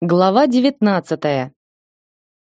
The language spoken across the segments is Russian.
Глава 19.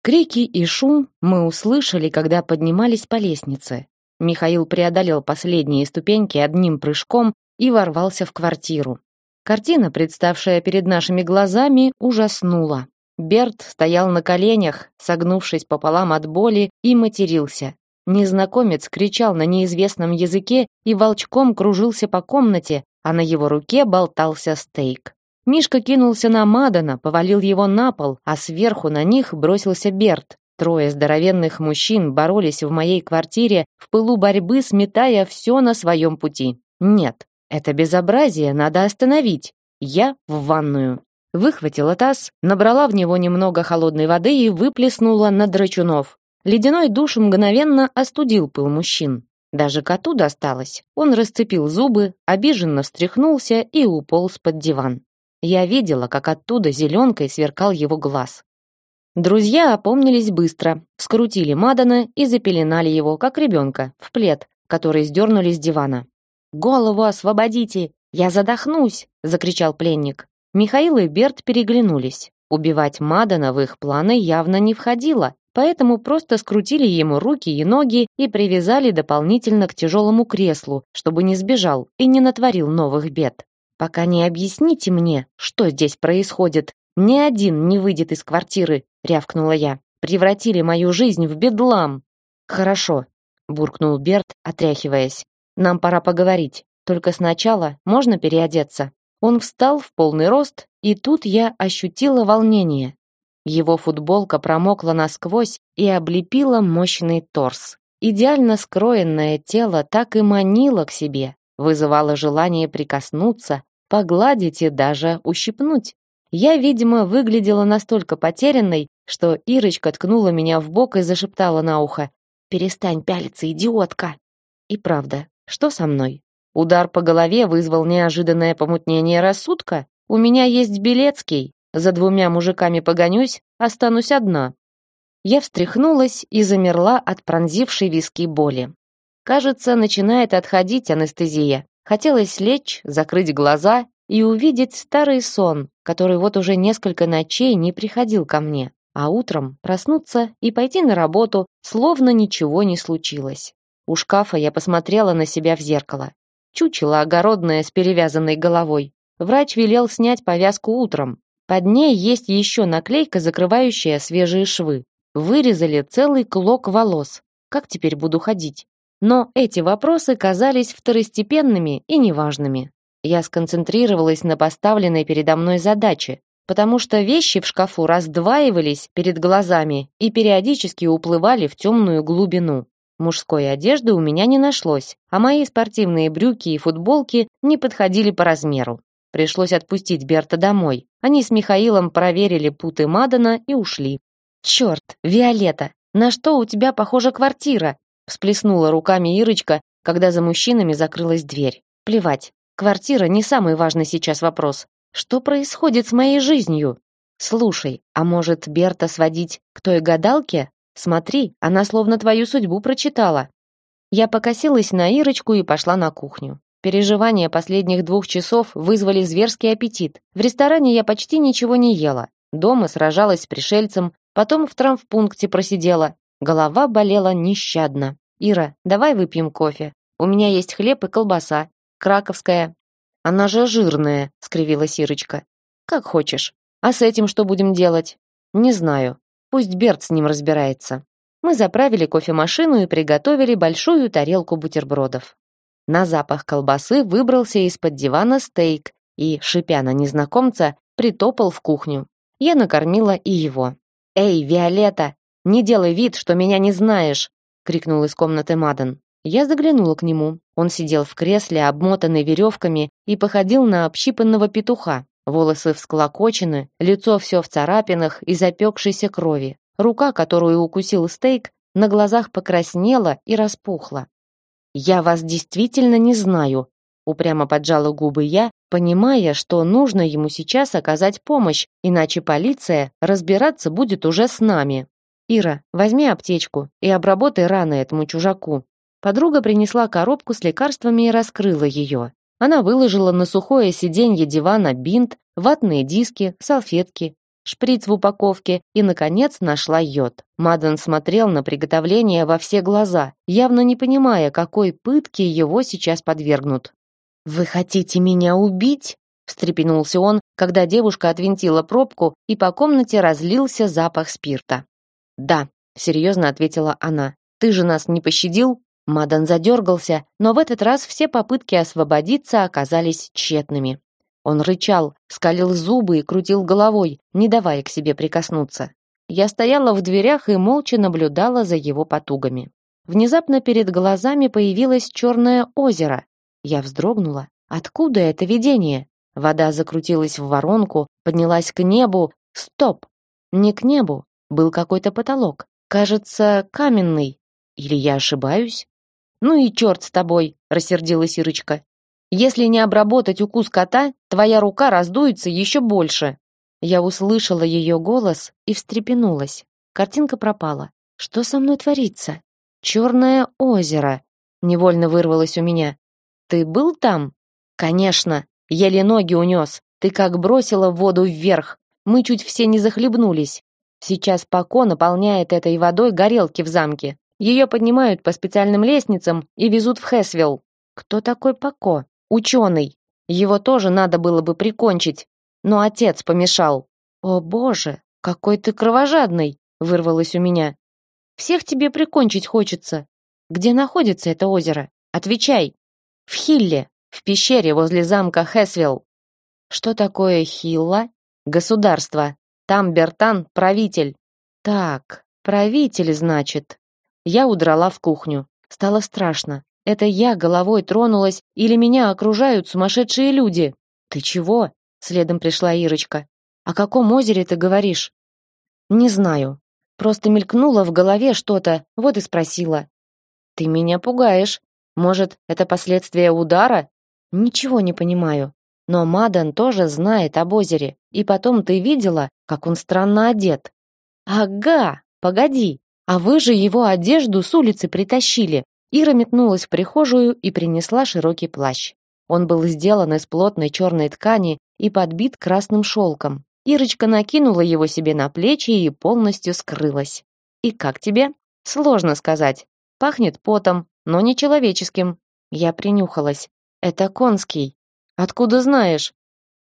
Крики и шум мы услышали, когда поднимались по лестнице. Михаил преодолел последние ступеньки одним прыжком и ворвался в квартиру. Картина, представшая перед нашими глазами, ужаснула. Берт стоял на коленях, согнувшись пополам от боли, и матерился. Незнакомец кричал на неизвестном языке и волчком кружился по комнате, а на его руке болтался стейк. Мишка кинулся на Мадана, повалил его на пол, а сверху на них бросился Берт. Трое здоровенных мужчин боролись в моей квартире в пылу борьбы, сметая все на своем пути. Нет, это безобразие надо остановить. Я в ванную. Выхватила таз, набрала в него немного холодной воды и выплеснула на драчунов. Ледяной душ мгновенно остудил пыл мужчин. Даже коту досталось. Он расцепил зубы, обиженно встряхнулся и уполз под диван. Я видела, как оттуда зеленкой сверкал его глаз. Друзья опомнились быстро, скрутили Мадана и запеленали его, как ребенка, в плед, который сдернули с дивана. «Голову освободите! Я задохнусь!» — закричал пленник. Михаил и Берт переглянулись. Убивать Мадана в их планы явно не входило, поэтому просто скрутили ему руки и ноги и привязали дополнительно к тяжелому креслу, чтобы не сбежал и не натворил новых бед. Пока не объясните мне, что здесь происходит, ни один не выйдет из квартиры, рявкнула я. Превратили мою жизнь в бедлам. Хорошо, буркнул Берт, отряхиваясь. Нам пора поговорить. Только сначала можно переодеться. Он встал в полный рост, и тут я ощутила волнение. Его футболка промокла насквозь и облепила мощный торс. Идеально скроенное тело так и манило к себе, вызывало желание прикоснуться, погладить и даже ущипнуть. Я, видимо, выглядела настолько потерянной, что Ирочка ткнула меня в бок и зашептала на ухо: "Перестань пялиться, идиотка". И правда, что со мной? Удар по голове вызвал неожиданное помутнение рассудка. У меня есть Белецкий. За двумя мужиками погонюсь, останусь одна. Я встряхнулась и замерла от пронзившей виски боли. Кажется, начинает отходить анестезия. Хотелось лечь, закрыть глаза и увидеть старый сон, который вот уже несколько ночей не приходил ко мне, а утром проснуться и пойти на работу, словно ничего не случилось. У шкафа я посмотрела на себя в зеркало. Чучело огородное с перевязанной головой. Врач велел снять повязку утром. Под ней есть еще наклейка, закрывающая свежие швы. Вырезали целый клок волос. Как теперь буду ходить? Но эти вопросы казались второстепенными и неважными. Я сконцентрировалась на поставленной передо мной задаче, потому что вещи в шкафу раздваивались перед глазами и периодически уплывали в темную глубину. Мужской одежды у меня не нашлось, а мои спортивные брюки и футболки не подходили по размеру. Пришлось отпустить Берта домой. Они с Михаилом проверили путы Мадана и ушли. «Черт, Виолетта, на что у тебя похожа квартира?» Всплеснула руками Ирочка, когда за мужчинами закрылась дверь. Плевать. Квартира не самый важный сейчас вопрос. Что происходит с моей жизнью? Слушай, а может, Берта сводить к той гадалке? Смотри, она словно твою судьбу прочитала. Я покосилась на Ирочку и пошла на кухню. Переживания последних двух часов вызвали зверский аппетит. В ресторане я почти ничего не ела. Дома сражалась с пришельцем, потом в травмпункте просидела, Голова болела нещадно. Ира, давай выпьем кофе. У меня есть хлеб и колбаса. Краковская. Она же жирная, скривилась Ирочка. Как хочешь. А с этим что будем делать? Не знаю. Пусть Берт с ним разбирается. Мы заправили кофемашину и приготовили большую тарелку бутербродов. На запах колбасы выбрался из-под дивана стейк и, шипя на незнакомца, притопал в кухню. Я накормила и его. «Эй, Виолетта, «Не делай вид, что меня не знаешь!» — крикнул из комнаты Мадан. Я заглянула к нему. Он сидел в кресле, обмотанный веревками, и походил на общипанного петуха. Волосы всклокочены, лицо все в царапинах и запекшейся крови. Рука, которую укусил стейк, на глазах покраснела и распухла. «Я вас действительно не знаю», — упрямо поджала губы я, понимая, что нужно ему сейчас оказать помощь, иначе полиция разбираться будет уже с нами. Ира, возьми аптечку и обработай раны этому чужаку. Подруга принесла коробку с лекарствами и раскрыла ее. Она выложила на сухое сиденье дивана бинт, ватные диски, салфетки. шприц в упаковке и, наконец, нашла йод. Мадан смотрел на приготовление во все глаза, явно не понимая, какой пытке его сейчас подвергнут. «Вы хотите меня убить?» встрепенулся он, когда девушка отвинтила пробку и по комнате разлился запах спирта. "Да", серьезно ответила она. "Ты же нас не пощадил?" Мадан задергался, но в этот раз все попытки освободиться оказались тщетными. Он рычал, скалил зубы и крутил головой, не давая к себе прикоснуться. Я стояла в дверях и молча наблюдала за его потугами. Внезапно перед глазами появилось черное озеро. Я вздрогнула. Откуда это видение? Вода закрутилась в воронку, поднялась к небу. Стоп! Не к небу. Был какой-то потолок. Кажется, каменный. Или я ошибаюсь? Ну и черт с тобой, рассердилась Ирочка. Если не обработать укус кота, твоя рука раздуется еще больше. Я услышала ее голос и встрепенулась. Картинка пропала. Что со мной творится? Черное озеро. Невольно вырвалось у меня. Ты был там? Конечно. Еле ноги унес. Ты как бросила воду вверх. Мы чуть все не захлебнулись. Сейчас Пако наполняет этой водой горелки в замке. Ее поднимают по специальным лестницам и везут в Хесвилл. Кто такой Пако? Ученый. Его тоже надо было бы прикончить, но отец помешал. О, боже, какой ты кровожадный, вырвалось у меня. Всех тебе прикончить хочется. Где находится это озеро? Отвечай. В Хилле в пещере возле замка Хесвилл. Что такое Хилла? Государство. Там Бертан правитель. Так, правитель, значит. Я удрала в кухню. Стало страшно. Это я головой тронулась или меня окружают сумасшедшие люди? Ты чего? Следом пришла Ирочка. О каком озере ты говоришь? Не знаю. Просто мелькнуло в голове что-то, вот и спросила. Ты меня пугаешь. Может, это последствия удара? Ничего не понимаю. Но Мадан тоже знает об озере. И потом ты видела, как он странно одет. Ага, погоди. А вы же его одежду с улицы притащили. Ира метнулась в прихожую и принесла широкий плащ. Он был сделан из плотной черной ткани и подбит красным шелком. Ирочка накинула его себе на плечи и полностью скрылась. И как тебе? Сложно сказать. Пахнет потом, но не человеческим. Я принюхалась. Это конский. Откуда знаешь?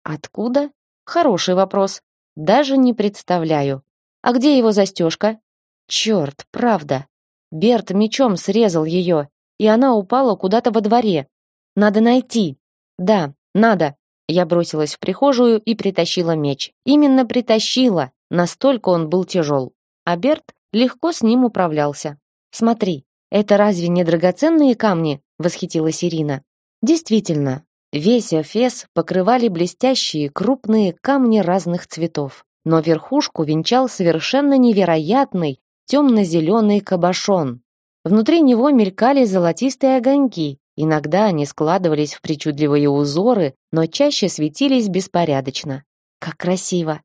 Откуда? Хороший вопрос. Даже не представляю. А где его застежка? Черт, правда. Берт мечом срезал ее, и она упала куда-то во дворе. Надо найти. Да, надо. Я бросилась в прихожую и притащила меч. Именно притащила, настолько он был тяжел. А Берт легко с ним управлялся. Смотри, это разве не драгоценные камни? восхитилась Ирина. Действительно, весь Эфес покрывали блестящие крупные камни разных цветов, но верхушку венчал совершенно невероятный темно-зеленый кабошон. Внутри него мелькали золотистые огоньки, иногда они складывались в причудливые узоры, но чаще светились беспорядочно. Как красиво!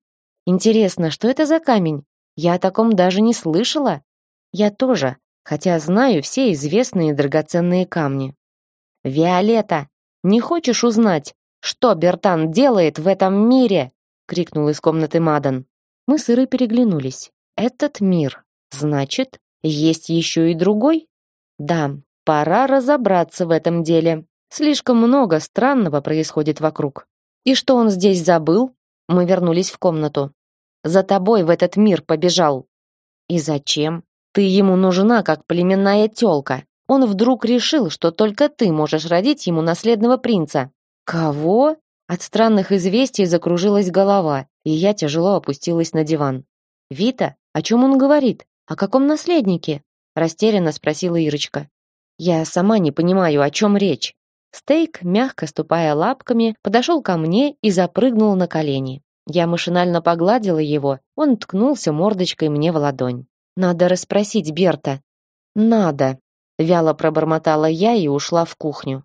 Интересно, что это за камень? Я о таком даже не слышала. Я тоже, хотя знаю все известные драгоценные камни. Виолетта, не хочешь узнать, что Бертан делает в этом мире? крикнул из комнаты Мадан. Мы с Ирой переглянулись. Этот мир, значит, есть еще и другой? Да, пора разобраться в этом деле. Слишком много странного происходит вокруг. И что он здесь забыл? Мы вернулись в комнату. За тобой в этот мир побежал. И зачем? Ты ему нужна как племенная тёлка. Он вдруг решил, что только ты можешь родить ему наследного принца. Кого? От странных известий закружилась голова, и я тяжело опустилась на диван. Вита, о чем он говорит? О каком наследнике? растерянно спросила Ирочка. Я сама не понимаю, о чем речь. Стейк, мягко ступая лапками, подошел ко мне и запрыгнул на колени. Я машинально погладила его, он ткнулся мордочкой мне в ладонь. Надо расспросить Берта. Надо, вяло пробормотала я и ушла в кухню.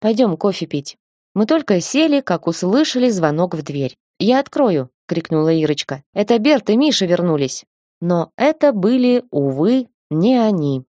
Пойдем кофе пить. Мы только сели, как услышали звонок в дверь. Я открою, крикнула Ирочка. Это Берт и Миша вернулись. Но это были увы не они.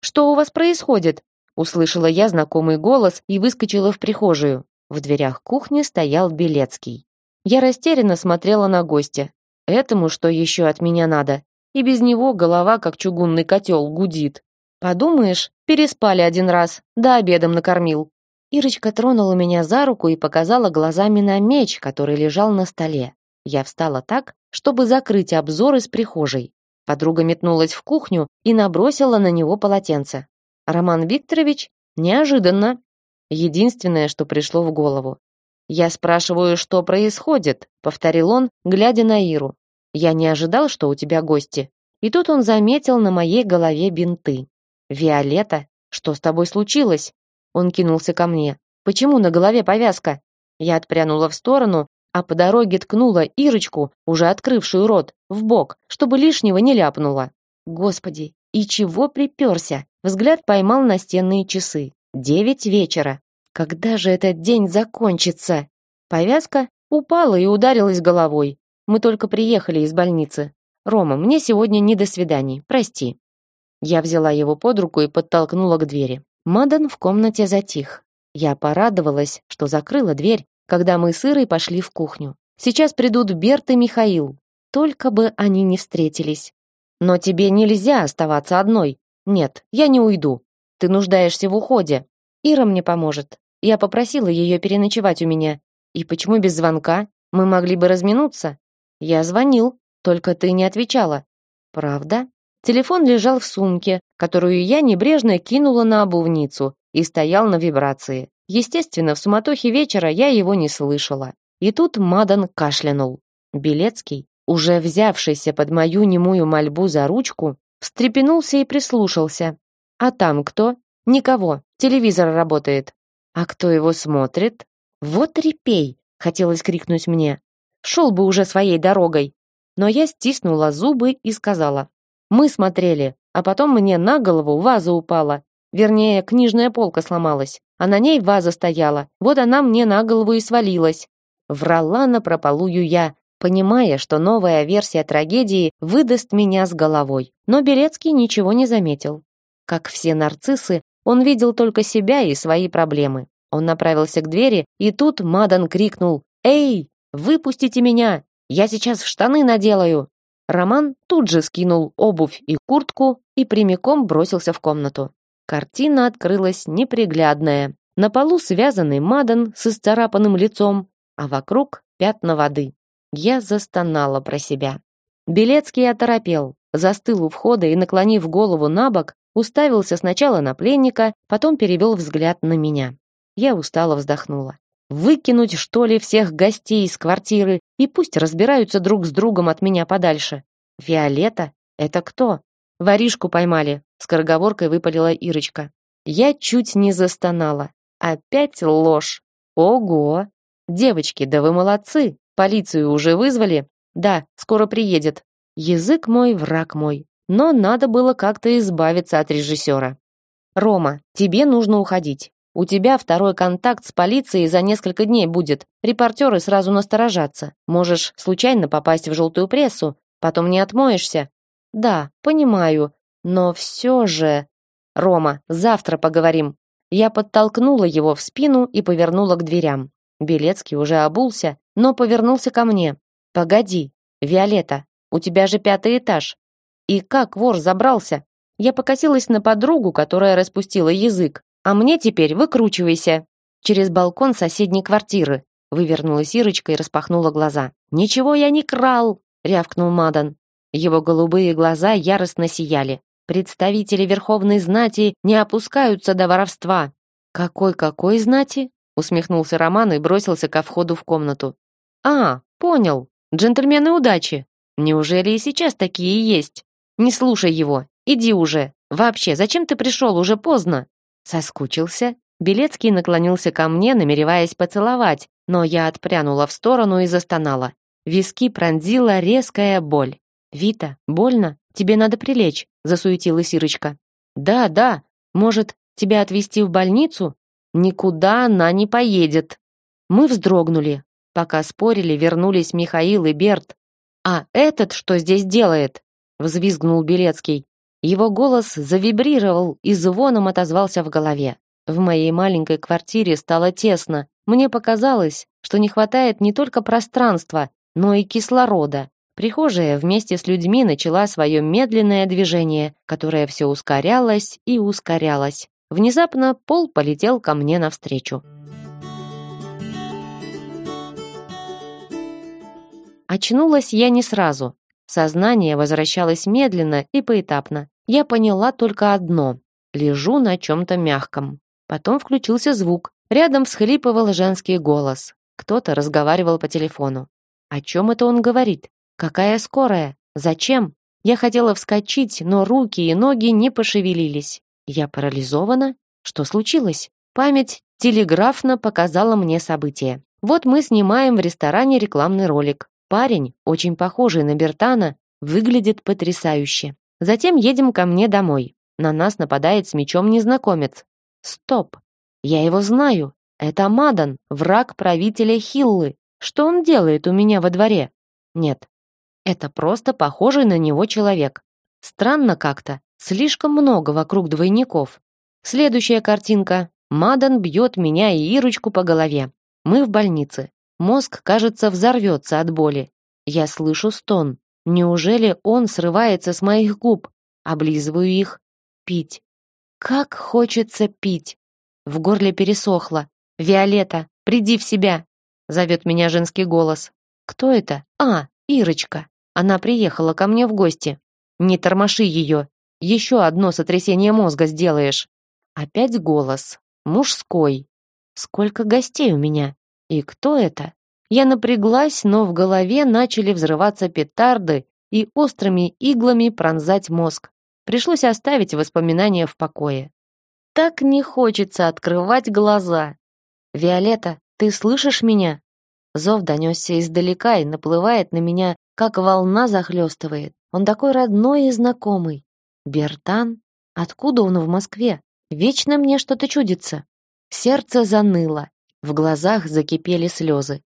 Что у вас происходит? услышала я знакомый голос и выскочила в прихожую. В дверях кухни стоял Белецкий. Я растерянно смотрела на гостя. Этому что еще от меня надо? И без него голова, как чугунный котел, гудит. Подумаешь, переспали один раз, да обедом накормил. Ирочка тронула меня за руку и показала глазами на меч, который лежал на столе. Я встала так, чтобы закрыть обзор из прихожей. Подруга метнулась в кухню и набросила на него полотенце. Роман Викторович неожиданно. Единственное, что пришло в голову. Я спрашиваю, что происходит, повторил он, глядя на Иру. Я не ожидал, что у тебя гости. И тут он заметил на моей голове бинты. Виолетта, что с тобой случилось? Он кинулся ко мне. Почему на голове повязка? Я отпрянула в сторону, а по дороге ткнула Ирочку, уже открывшую рот, в бок, чтобы лишнего не ляпнула. Господи, и чего приперся? Взгляд поймал настенные часы. Девять вечера. Когда же этот день закончится? Повязка упала и ударилась головой. Мы только приехали из больницы. Рома, мне сегодня не до свиданий. Прости. Я взяла его под руку и подтолкнула к двери. Мадан в комнате затих. Я порадовалась, что закрыла дверь, когда мы с Ирой пошли в кухню. Сейчас придут Берт и Михаил. Только бы они не встретились. Но тебе нельзя оставаться одной. Нет, я не уйду. Ты нуждаешься в уходе. Ира мне поможет. Я попросила ее переночевать у меня. И почему без звонка? Мы могли бы разминуться. Я звонил, только ты не отвечала. Правда? Телефон лежал в сумке, которую я небрежно кинула на обувницу и стоял на вибрации. Естественно, в суматохе вечера я его не слышала. И тут Мадан кашлянул. Белецкий, уже взявшийся под мою немую мольбу за ручку, встрепенулся и прислушался. А там кто? Никого. Телевизор работает. А кто его смотрит? Вот репей, хотелось крикнуть мне. Шел бы уже своей дорогой. Но я стиснула зубы и сказала: "Мы смотрели, а потом мне на голову ваза упала. Вернее, книжная полка сломалась а на ней ваза стояла. Вот она мне на голову и свалилась. Врала на прополую я, понимая, что новая версия трагедии выдаст меня с головой. Но Белецкий ничего не заметил. Как все нарциссы, он видел только себя и свои проблемы. Он направился к двери, и тут Мадан крикнул «Эй, выпустите меня! Я сейчас штаны наделаю!» Роман тут же скинул обувь и куртку и прямиком бросился в комнату. Картина открылась неприглядная. На полу связанный Мадан с исцарапанным лицом, а вокруг пятна воды. Я застонала про себя. Белецкий оторопел, застыл у входа и, наклонив голову на бок, уставился сначала на пленника, потом перевел взгляд на меня. Я устало вздохнула. Выкинуть, что ли, всех гостей из квартиры и пусть разбираются друг с другом от меня подальше. Виолетта? Это кто? Воришку поймали, скороговоркой выпалила Ирочка. Я чуть не застонала. Опять ложь. Ого. Девочки, да вы молодцы. Полицию уже вызвали? Да, скоро приедет. Язык мой, враг мой. Но надо было как-то избавиться от режиссера. Рома, тебе нужно уходить. У тебя второй контакт с полицией за несколько дней будет. Репортеры сразу насторожатся. Можешь случайно попасть в желтую прессу, потом не отмоешься. Да, понимаю, но все же... Рома, завтра поговорим. Я подтолкнула его в спину и повернула к дверям. Белецкий уже обулся, но повернулся ко мне. Погоди, Виолетта, у тебя же пятый этаж. И как вор забрался? Я покосилась на подругу, которая распустила язык. А мне теперь выкручивайся. Через балкон соседней квартиры. Вывернулась Ирочка и распахнула глаза. Ничего я не крал, рявкнул Мадан. Его голубые глаза яростно сияли. Представители верховной знати не опускаются до воровства. Какой-какой знати? усмехнулся Роман и бросился ко входу в комнату. А, понял. Джентльмены удачи. Неужели и сейчас такие есть? Не слушай его. Иди уже. Вообще, зачем ты пришел? Уже поздно. Соскучился. Белецкий наклонился ко мне, намереваясь поцеловать, но я отпрянула в сторону и застонала. Виски пронзила резкая боль. Вита, больно? Тебе надо прилечь, засуетилась Ирочка. Да, да. Может, тебя отвезти в больницу? Никуда она не поедет. Мы вздрогнули. Пока спорили, вернулись Михаил и Берт. А этот что здесь делает? взвизгнул Белецкий. Его голос завибрировал и звоном отозвался в голове. В моей маленькой квартире стало тесно. Мне показалось, что не хватает не только пространства, но и кислорода. Прихожая вместе с людьми начала свое медленное движение, которое все ускорялось и ускорялось. Внезапно пол полетел ко мне навстречу. Очнулась я не сразу. Сознание возвращалось медленно и поэтапно. Я поняла только одно. Лежу на чем-то мягком. Потом включился звук. Рядом всхлипывал женский голос. Кто-то разговаривал по телефону. О чем это он говорит? Какая скорая? Зачем? Я хотела вскочить, но руки и ноги не пошевелились. Я парализована? Что случилось? Память телеграфно показала мне события. Вот мы снимаем в ресторане рекламный ролик. Парень, очень похожий на Бертана, выглядит потрясающе. Затем едем ко мне домой. На нас нападает с мечом незнакомец. Стоп. Я его знаю. Это Мадан, враг правителя Хиллы. Что он делает у меня во дворе? Нет. Это просто похожий на него человек. Странно как-то. Слишком много вокруг двойников. Следующая картинка. Мадан бьет меня и Ирочку по голове. Мы в больнице. Мозг, кажется, взорвется от боли. Я слышу стон. Неужели он срывается с моих губ? Облизываю их. Пить. Как хочется пить. В горле пересохло. «Виолетта, приди в себя!» Зовет меня женский голос. «Кто это? А, Ирочка. Она приехала ко мне в гости. Не тормоши ее. Еще одно сотрясение мозга сделаешь». Опять голос. Мужской. Сколько гостей у меня? И кто это? Я напряглась, но в голове начали взрываться петарды и острыми иглами пронзать мозг. Пришлось оставить воспоминания в покое. Так не хочется открывать глаза. «Виолетта, ты слышишь меня?» Зов донесся издалека и наплывает на меня, как волна захлестывает. Он такой родной и знакомый. Бертан? Откуда он в Москве? Вечно мне что-то чудится. Сердце заныло, в глазах закипели слезы.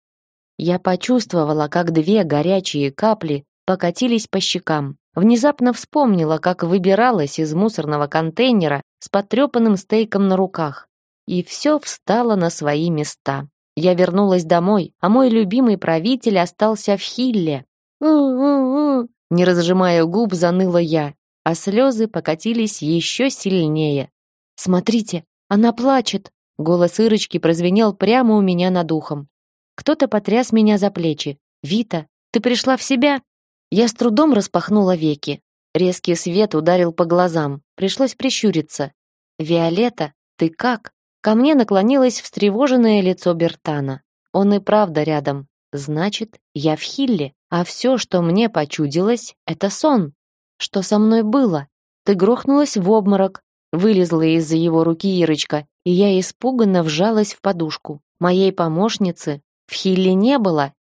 Я почувствовала, как две горячие капли покатились по щекам. Внезапно вспомнила, как выбиралась из мусорного контейнера с потрепанным стейком на руках. И все встало на свои места. Я вернулась домой, а мой любимый правитель остался в Хилле. «У-у-у!» Не разжимая губ, заныла я, а слезы покатились еще сильнее. «Смотрите, она плачет!» Голос Ирочки прозвенел прямо у меня над ухом. Кто-то потряс меня за плечи. «Вита, ты пришла в себя?» Я с трудом распахнула веки. Резкий свет ударил по глазам. Пришлось прищуриться. «Виолетта, ты как?» Ко мне наклонилось встревоженное лицо Бертана. Он и правда рядом. Значит, я в Хилле, а все, что мне почудилось, это сон. Что со мной было? Ты грохнулась в обморок. Вылезла из-за его руки Ирочка, и я испуганно вжалась в подушку. Моей помощницы в Хилле не было.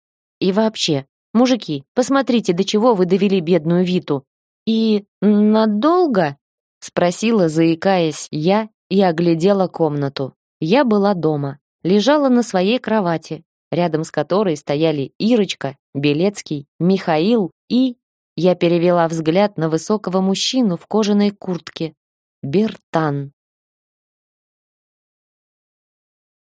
И вообще, мужики, посмотрите, до чего вы довели бедную Виту. И надолго? Спросила, заикаясь, я и оглядела комнату. Я была дома, лежала на своей кровати, рядом с которой стояли Ирочка, Белецкий, Михаил и... Я перевела взгляд на высокого мужчину в кожаной куртке. Бертан.